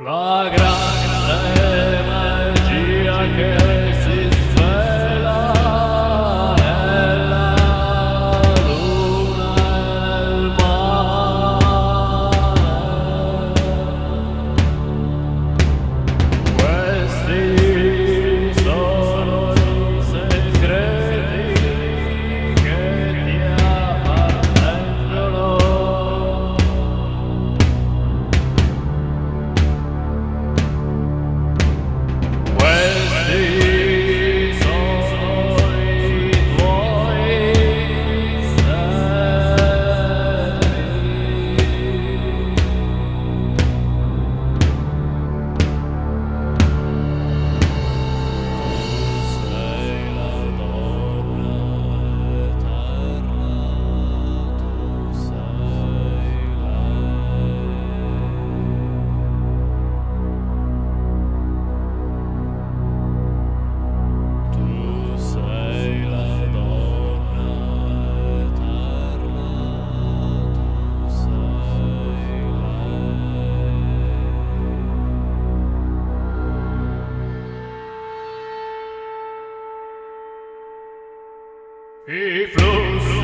La grande magia che He flows.